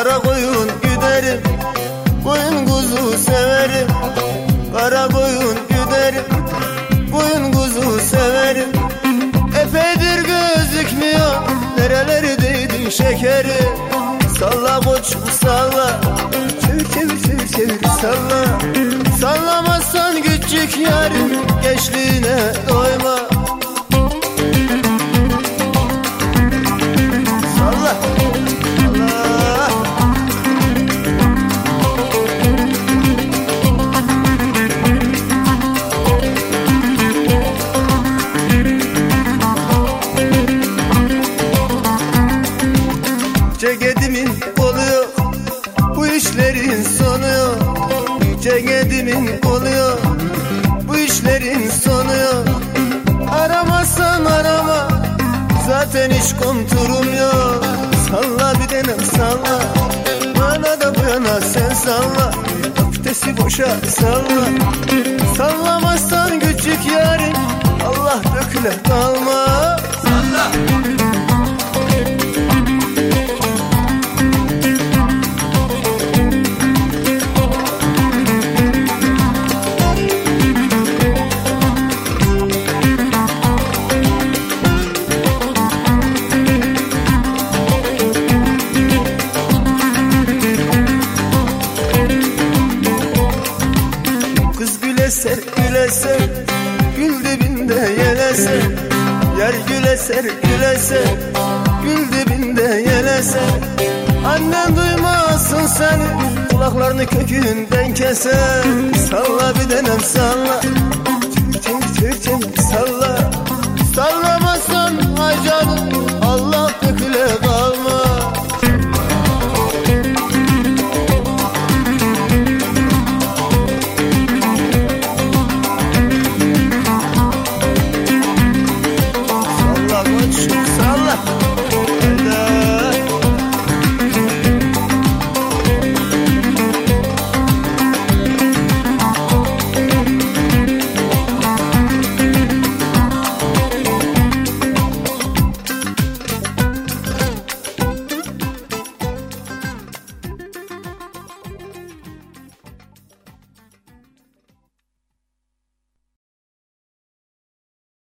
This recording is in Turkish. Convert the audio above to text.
Kara koyun güderim Koyun kuzu severim. Kara koyun güderim Koyun kuzu severim. Epeydir gözükmüyor Nerelerdeydin şekeri? Salla koçum salla Çevir çevir çevir çevir salla. Sallamazsan küçük yarim Gençliğine doyma işlerin sonu yok Ceketimin oluyor Bu işlerin sonu Aramazsan arama Zaten hiç konturum yok. Salla bir denem salla. Bana da bu yana sen salla. Öftesi boşa salla. Sallamazsan küçük yarim Allah döküle kalma. Salla Güleser güleser Gül dibinde yeleser Yer güleser güleser Gül dibinde yeleser Annen duymasın seni Kulaklarını kökünden keser Salla bir denem salla shook so